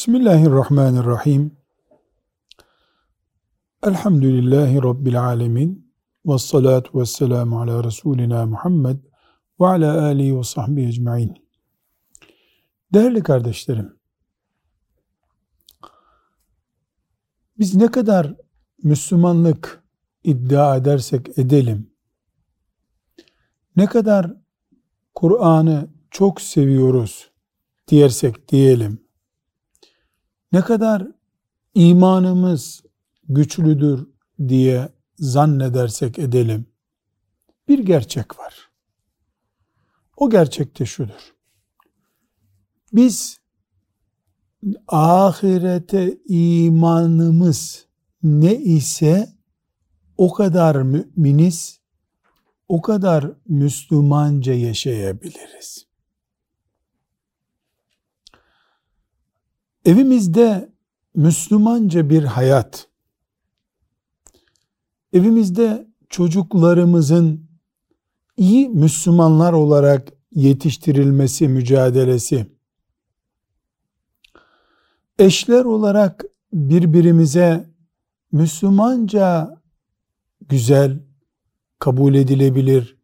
Bismillahirrahmanirrahim. Elhamdülillahi Rabbil alemin. Ve salatu ve selamu ala Resulina Muhammed ve ala alihi ve sahbihi ecma'in. Değerli kardeşlerim, biz ne kadar Müslümanlık iddia edersek edelim, ne kadar Kur'an'ı çok seviyoruz diyersek diyelim, ne kadar imanımız güçlüdür diye zannedersek edelim, bir gerçek var. O gerçek de şudur. Biz ahirete imanımız ne ise o kadar müminiz, o kadar Müslümanca yaşayabiliriz. Evimizde Müslümanca bir hayat, evimizde çocuklarımızın iyi Müslümanlar olarak yetiştirilmesi mücadelesi, eşler olarak birbirimize Müslümanca güzel, kabul edilebilir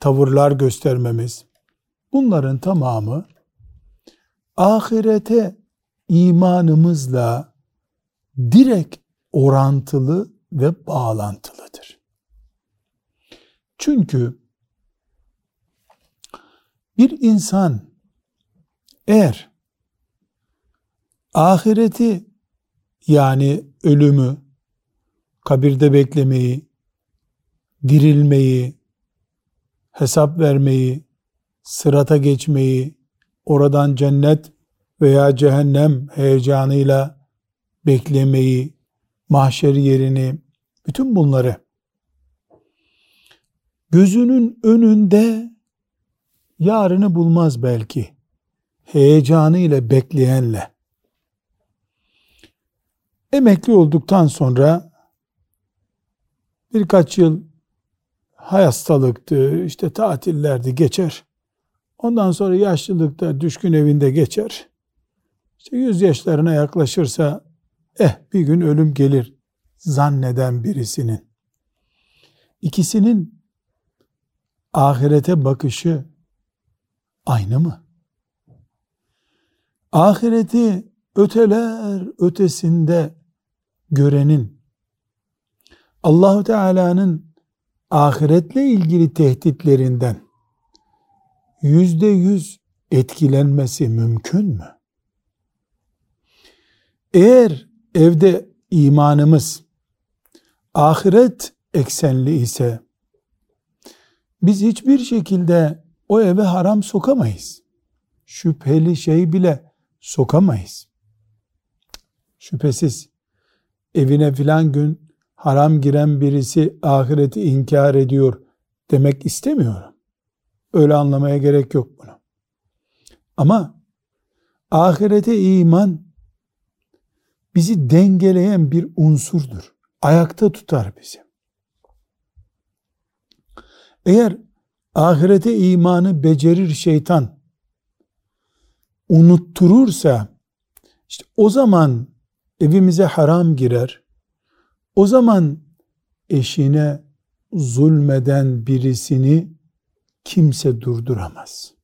tavırlar göstermemiz, bunların tamamı ahirete imanımızla direkt orantılı ve bağlantılıdır. Çünkü bir insan eğer ahireti yani ölümü, kabirde beklemeyi, dirilmeyi, hesap vermeyi, sırata geçmeyi, oradan cennet veya cehennem heyecanıyla beklemeyi, mahşer yerini, bütün bunları gözünün önünde yarını bulmaz belki heyecanıyla bekleyenle emekli olduktan sonra birkaç yıl hastalıktı, işte tatillerdi geçer. Ondan sonra yaşlılıkta düşkün evinde geçer. İşte yüz yaşlarına yaklaşırsa eh bir gün ölüm gelir zanneden birisinin ikisinin ahirete bakışı aynı mı? Ahireti öteler ötesinde görenin Allahu Teala'nın ahiretle ilgili tehditlerinden yüzde yüz etkilenmesi mümkün mü? Eğer evde imanımız ahiret eksenli ise biz hiçbir şekilde o eve haram sokamayız. Şüpheli şey bile sokamayız. Şüphesiz evine filan gün haram giren birisi ahireti inkar ediyor demek istemiyorum. Öyle anlamaya gerek yok bunu. Ama ahirete iman bizi dengeleyen bir unsurdur. Ayakta tutar bizi. Eğer ahirete imanı becerir şeytan unutturursa işte o zaman evimize haram girer. O zaman eşine zulmeden birisini kimse durduramaz.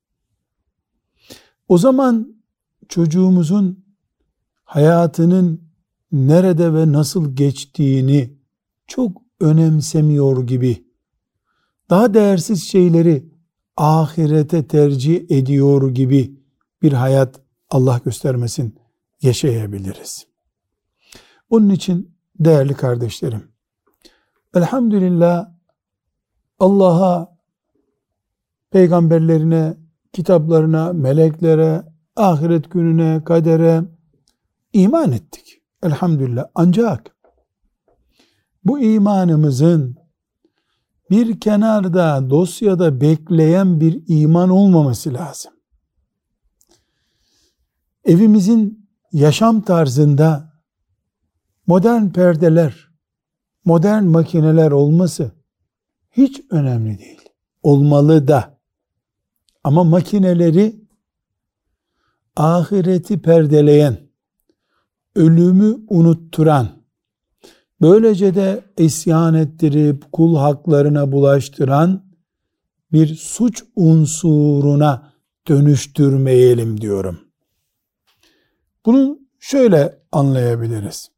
O zaman çocuğumuzun hayatının nerede ve nasıl geçtiğini çok önemsemiyor gibi daha değersiz şeyleri ahirete tercih ediyor gibi bir hayat Allah göstermesin yaşayabiliriz. Onun için değerli kardeşlerim elhamdülillah Allah'a peygamberlerine, kitaplarına, meleklere, ahiret gününe, kadere, iman ettik. Elhamdülillah. Ancak bu imanımızın bir kenarda dosyada bekleyen bir iman olmaması lazım. Evimizin yaşam tarzında modern perdeler, modern makineler olması hiç önemli değil. Olmalı da. Ama makineleri ahireti perdeleyen, ölümü unutturan, böylece de isyan ettirip kul haklarına bulaştıran bir suç unsuruna dönüştürmeyelim diyorum. Bunu şöyle anlayabiliriz.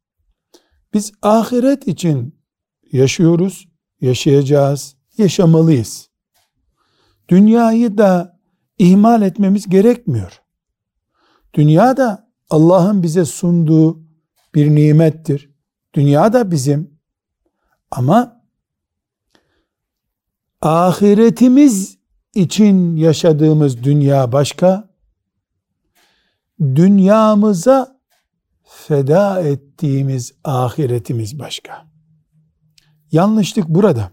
Biz ahiret için yaşıyoruz, yaşayacağız, yaşamalıyız. Dünyayı da ihmal etmemiz gerekmiyor. Dünya da Allah'ın bize sunduğu bir nimettir. Dünya da bizim. Ama ahiretimiz için yaşadığımız dünya başka, dünyamıza feda ettiğimiz ahiretimiz başka. Yanlışlık burada.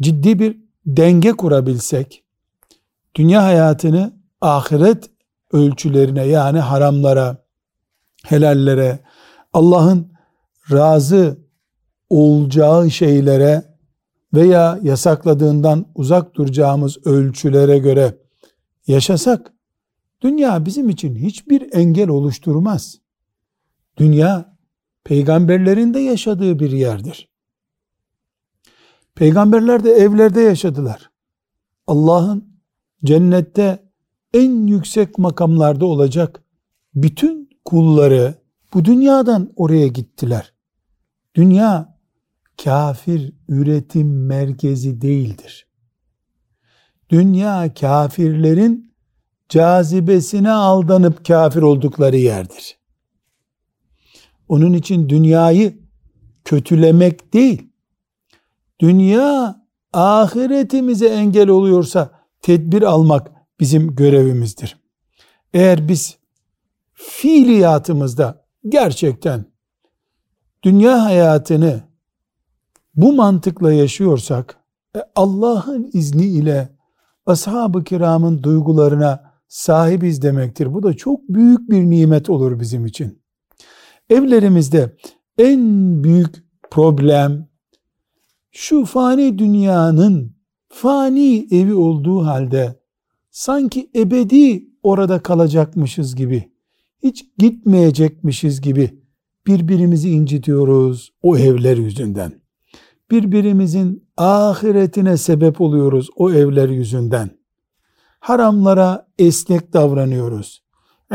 Ciddi bir denge kurabilsek, dünya hayatını ahiret ölçülerine yani haramlara, helallere, Allah'ın razı olacağı şeylere veya yasakladığından uzak duracağımız ölçülere göre yaşasak, dünya bizim için hiçbir engel oluşturmaz. Dünya, peygamberlerin de yaşadığı bir yerdir. Peygamberler de evlerde yaşadılar. Allah'ın cennette en yüksek makamlarda olacak bütün kulları bu dünyadan oraya gittiler. Dünya kafir üretim merkezi değildir. Dünya kafirlerin cazibesine aldanıp kafir oldukları yerdir. Onun için dünyayı kötülemek değil, dünya ahiretimize engel oluyorsa tedbir almak bizim görevimizdir. Eğer biz fiiliyatımızda gerçekten dünya hayatını bu mantıkla yaşıyorsak e, Allah'ın izniyle ashab-ı kiramın duygularına sahibiz demektir. Bu da çok büyük bir nimet olur bizim için. Evlerimizde en büyük problem şu fani dünyanın fani evi olduğu halde sanki ebedi orada kalacakmışız gibi, hiç gitmeyecekmişiz gibi birbirimizi incitiyoruz o evler yüzünden. Birbirimizin ahiretine sebep oluyoruz o evler yüzünden. Haramlara esnek davranıyoruz.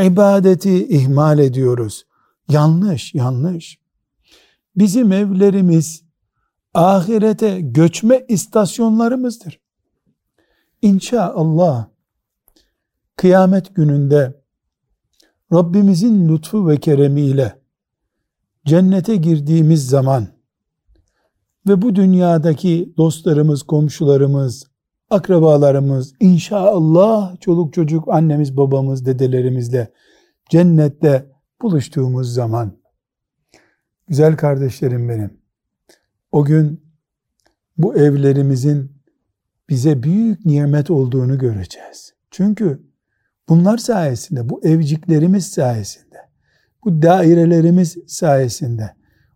İbadeti ihmal ediyoruz. Yanlış, yanlış. Bizim evlerimiz ahirete göçme istasyonlarımızdır. İnşallah kıyamet gününde Rabbimizin lütfu ve keremiyle cennete girdiğimiz zaman ve bu dünyadaki dostlarımız, komşularımız, akrabalarımız, inşallah çoluk çocuk, annemiz, babamız, dedelerimizle cennette buluştuğumuz zaman, güzel kardeşlerim benim, o gün bu evlerimizin bize büyük nimet olduğunu göreceğiz. Çünkü bunlar sayesinde, bu evciklerimiz sayesinde, bu dairelerimiz sayesinde,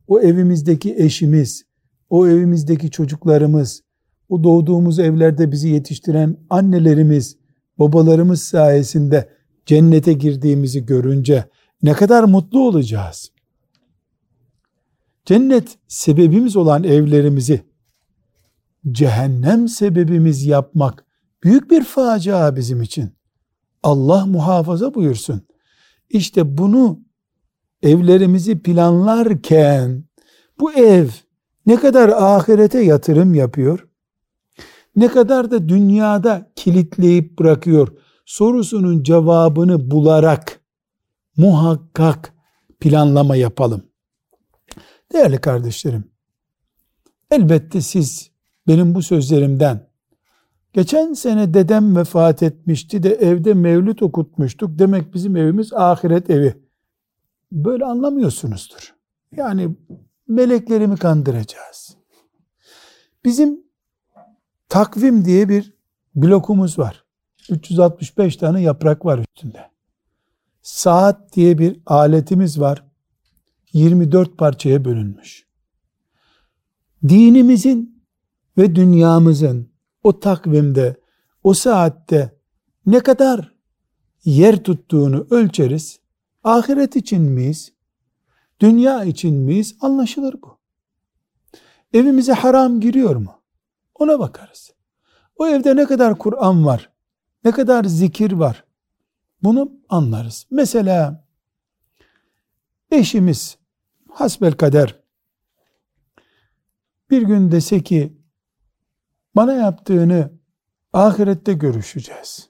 o evimizdeki eşimiz, o evimizdeki çocuklarımız, o doğduğumuz evlerde bizi yetiştiren annelerimiz, babalarımız sayesinde cennete girdiğimizi görünce ne kadar mutlu olacağız. Cennet sebebimiz olan evlerimizi cehennem sebebimiz yapmak büyük bir facia bizim için. Allah muhafaza buyursun. İşte bunu evlerimizi planlarken bu ev ne kadar ahirete yatırım yapıyor? Ne kadar da dünyada kilitleyip bırakıyor? Sorusunun cevabını bularak muhakkak planlama yapalım. Değerli kardeşlerim, elbette siz benim bu sözlerimden geçen sene dedem vefat etmişti de evde mevlüt okutmuştuk. Demek bizim evimiz ahiret evi. Böyle anlamıyorsunuzdur. Yani meleklerimi kandıracağız. Bizim takvim diye bir blokumuz var. 365 tane yaprak var üstünde. Saat diye bir aletimiz var. 24 parçaya bölünmüş. Dinimizin ve dünyamızın o takvimde, o saatte ne kadar yer tuttuğunu ölçeriz. Ahiret için miyiz? Dünya için miyiz? Anlaşılır bu. Evimize haram giriyor mu? Ona bakarız. O evde ne kadar Kur'an var? Ne kadar zikir var? Bunu anlarız. Mesela eşimiz hasbel kader bir gün dese ki bana yaptığını ahirette görüşeceğiz.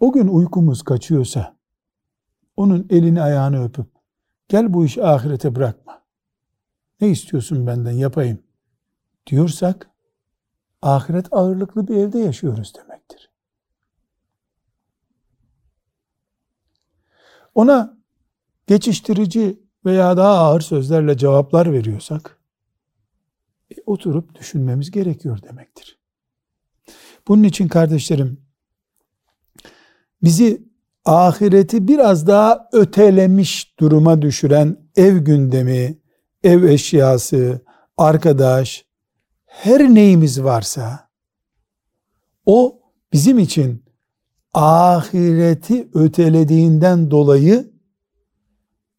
O gün uykumuz kaçıyorsa onun elini ayağını öpüp gel bu işi ahirete bırakma. Ne istiyorsun benden yapayım diyorsak ahiret ağırlıklı bir evde yaşıyoruz demektir. Ona geçiştirici veya daha ağır sözlerle cevaplar veriyorsak e, oturup düşünmemiz gerekiyor demektir. Bunun için kardeşlerim bizi ahireti biraz daha ötelemiş duruma düşüren ev gündemi, ev eşyası, arkadaş, her neyimiz varsa o bizim için ahireti ötelediğinden dolayı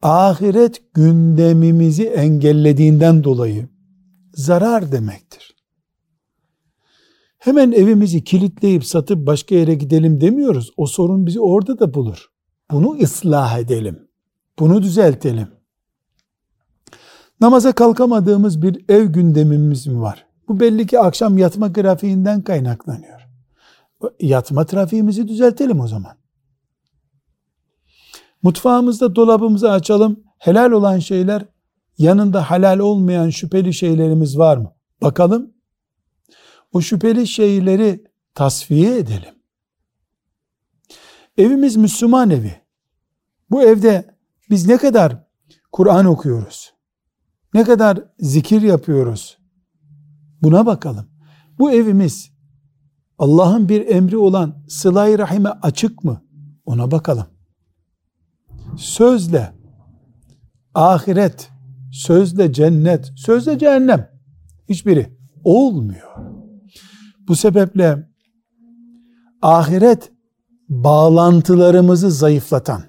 ahiret gündemimizi engellediğinden dolayı zarar demektir. Hemen evimizi kilitleyip satıp başka yere gidelim demiyoruz. O sorun bizi orada da bulur. Bunu ıslah edelim. Bunu düzeltelim. Namaza kalkamadığımız bir ev gündemimiz mi var? Bu belli ki akşam yatma grafiğinden kaynaklanıyor. Yatma trafiğimizi düzeltelim o zaman. Mutfağımızda dolabımızı açalım. Helal olan şeyler yanında halal olmayan şüpheli şeylerimiz var mı? Bakalım. O şüpheli şeyleri tasfiye edelim. Evimiz Müslüman evi. Bu evde biz ne kadar Kur'an okuyoruz? Ne kadar zikir yapıyoruz? Buna bakalım. Bu evimiz Allah'ın bir emri olan sıla rahime açık mı? Ona bakalım. Sözle ahiret, sözle cennet, sözle cehennem hiçbiri olmuyor. Bu sebeple ahiret bağlantılarımızı zayıflatan,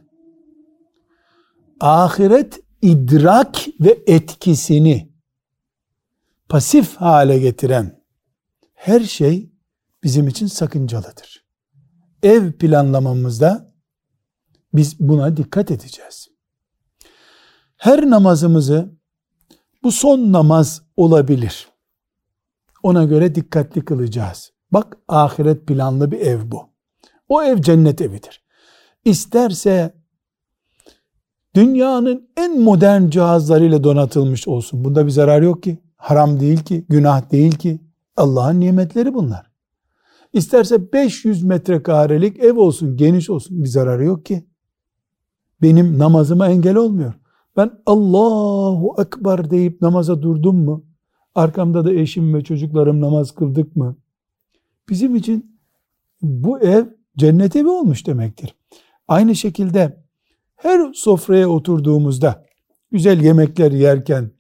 ahiret idrak ve etkisini pasif hale getiren her şey bizim için sakıncalıdır. Ev planlamamızda biz buna dikkat edeceğiz. Her namazımızı bu son namaz olabilir. Ona göre dikkatli kılacağız. Bak ahiret planlı bir ev bu. O ev cennet evidir. İsterse dünyanın en modern cihazlarıyla donatılmış olsun. Bunda bir zarar yok ki. Haram değil ki, günah değil ki. Allah'ın nimetleri bunlar. İsterse 500 metrekarelik ev olsun, geniş olsun bir zararı yok ki. Benim namazıma engel olmuyor. Ben Allahu Ekber deyip namaza durdum mu? Arkamda da eşim ve çocuklarım namaz kıldık mı? Bizim için bu ev cennet evi olmuş demektir. Aynı şekilde her sofraya oturduğumuzda güzel yemekler yerken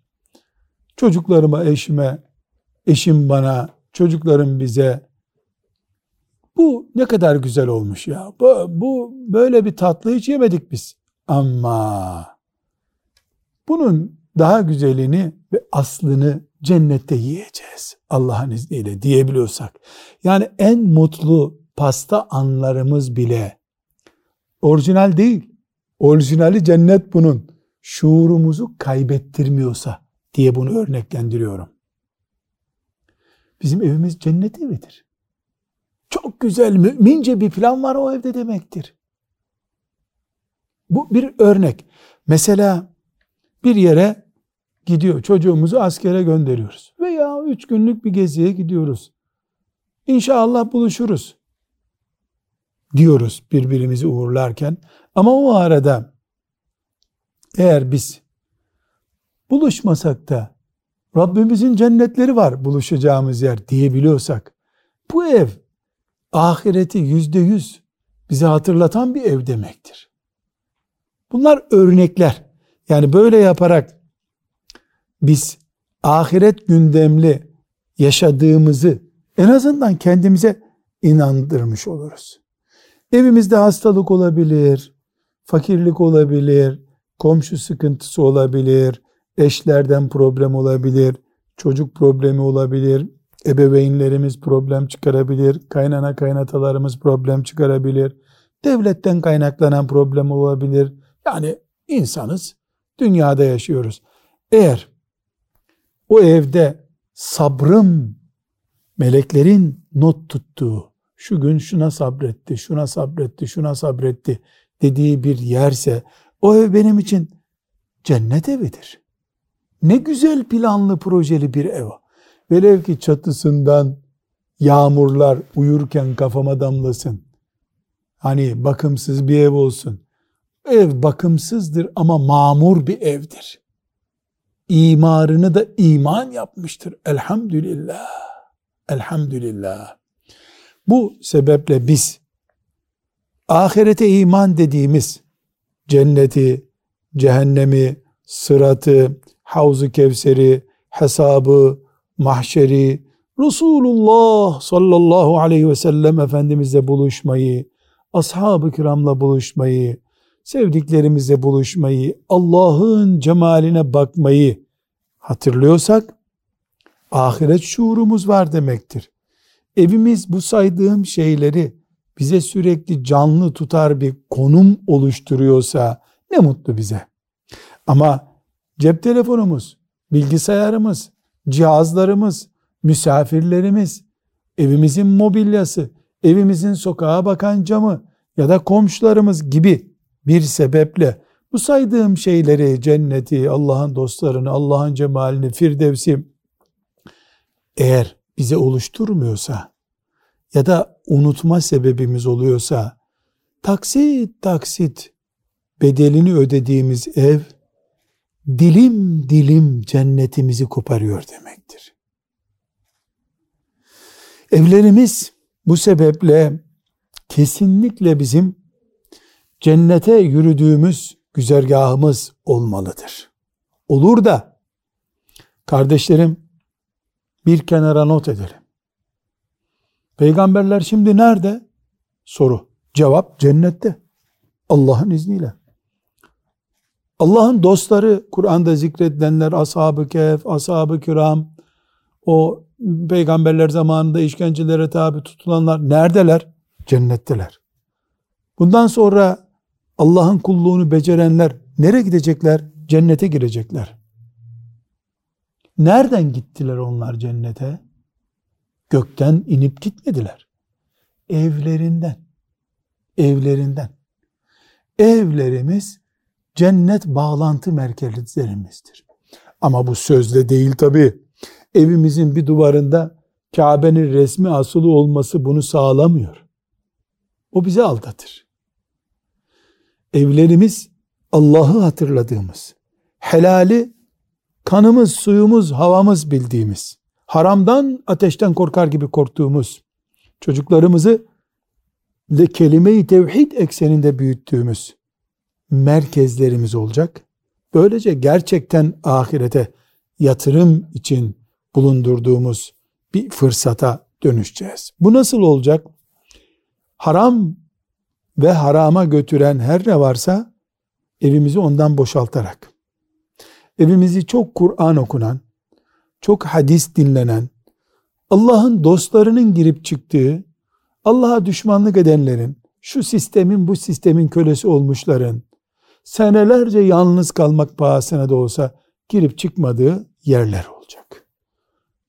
çocuklarıma, eşime, eşim bana, çocuklarım bize bu ne kadar güzel olmuş ya. Bu, bu böyle bir tatlı hiç yemedik biz. Ama bunun daha güzelini ve aslını cennette yiyeceğiz. Allah'ın izniyle diyebiliyorsak. Yani en mutlu pasta anlarımız bile orijinal değil. Orijinali cennet bunun. Şuurumuzu kaybettirmiyorsa diye bunu örneklendiriyorum. Bizim evimiz cennet evidir. Çok güzel, mümince bir plan var o evde demektir. Bu bir örnek. Mesela bir yere gidiyor, çocuğumuzu askere gönderiyoruz. Veya üç günlük bir geziye gidiyoruz. İnşallah buluşuruz diyoruz birbirimizi uğurlarken. Ama o arada eğer biz buluşmasak da Rabbimizin cennetleri var buluşacağımız yer diyebiliyorsak bu ev ahireti yüzde yüz bize hatırlatan bir ev demektir. Bunlar örnekler. Yani böyle yaparak biz ahiret gündemli yaşadığımızı en azından kendimize inandırmış oluruz. Evimizde hastalık olabilir, fakirlik olabilir, komşu sıkıntısı olabilir, eşlerden problem olabilir, çocuk problemi olabilir, ebeveynlerimiz problem çıkarabilir, kaynana kaynatalarımız problem çıkarabilir, devletten kaynaklanan problem olabilir. Yani insanız, dünyada yaşıyoruz. Eğer o evde sabrım meleklerin not tuttuğu, şu gün şuna sabretti, şuna sabretti, şuna sabretti dediği bir yerse o ev benim için cennet evidir. Ne güzel planlı projeli bir ev. Velev ki çatısından yağmurlar uyurken kafama damlasın. Hani bakımsız bir ev olsun. Ev bakımsızdır ama mamur bir evdir. İmarını da iman yapmıştır. Elhamdülillah. Elhamdülillah. Bu sebeple biz ahirete iman dediğimiz cenneti, cehennemi, sıratı, havzu kevseri, hesabı, mahşeri, Resulullah sallallahu aleyhi ve sellem Efendimizle buluşmayı, ashab-ı kiramla buluşmayı, sevdiklerimizle buluşmayı, Allah'ın cemaline bakmayı hatırlıyorsak, ahiret şuurumuz var demektir. Evimiz bu saydığım şeyleri bize sürekli canlı tutar bir konum oluşturuyorsa ne mutlu bize. Ama cep telefonumuz, bilgisayarımız, cihazlarımız, misafirlerimiz, evimizin mobilyası, evimizin sokağa bakan camı ya da komşularımız gibi bir sebeple bu saydığım şeyleri, cenneti, Allah'ın dostlarını, Allah'ın cemalini, firdevsi eğer bize oluşturmuyorsa ya da unutma sebebimiz oluyorsa taksit taksit bedelini ödediğimiz ev dilim dilim cennetimizi koparıyor demektir. Evlerimiz bu sebeple kesinlikle bizim cennete yürüdüğümüz güzergahımız olmalıdır. Olur da kardeşlerim bir kenara not edelim. Peygamberler şimdi nerede? Soru. Cevap cennette. Allah'ın izniyle. Allah'ın dostları Kur'an'da zikredilenler ashab-ı kehf, ashab-ı kiram, o peygamberler zamanında işkencelere tabi tutulanlar neredeler? Cennetteler. Bundan sonra Allah'ın kulluğunu becerenler nereye gidecekler? Cennete girecekler. Nereden gittiler onlar cennete? Gökten inip gitmediler. Evlerinden. Evlerinden. Evlerimiz cennet bağlantı merkezlerimizdir. Ama bu sözle değil tabi. Evimizin bir duvarında Kabe'nin resmi asılı olması bunu sağlamıyor. O bizi aldatır. Evlerimiz Allah'ı hatırladığımız, helali kanımız, suyumuz, havamız bildiğimiz, haramdan, ateşten korkar gibi korktuğumuz, çocuklarımızı de kelime-i tevhid ekseninde büyüttüğümüz merkezlerimiz olacak. Böylece gerçekten ahirete yatırım için bulundurduğumuz bir fırsata dönüşeceğiz. Bu nasıl olacak? Haram ve harama götüren her ne varsa evimizi ondan boşaltarak, evimizi çok Kur'an okunan, çok hadis dinlenen, Allah'ın dostlarının girip çıktığı, Allah'a düşmanlık edenlerin, şu sistemin bu sistemin kölesi olmuşların, senelerce yalnız kalmak pahasına da olsa girip çıkmadığı yerler olacak.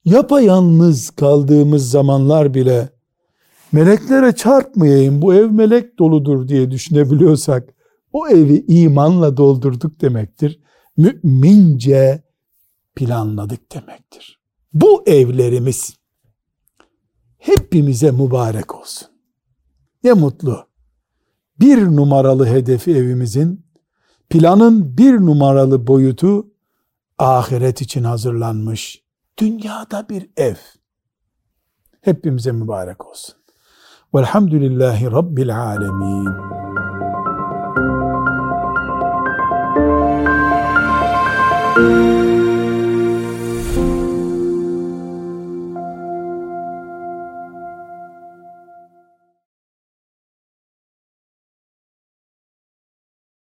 Yapayalnız kaldığımız zamanlar bile meleklere çarpmayayım bu ev melek doludur diye düşünebiliyorsak o evi imanla doldurduk demektir. Mümince planladık demektir. Bu evlerimiz hepimize mübarek olsun. Ne mutlu. Bir numaralı hedefi evimizin, planın bir numaralı boyutu ahiret için hazırlanmış. Dünyada bir ev. Hepimize mübarek olsun. Velhamdülillahi Rabbil alemin. Müzik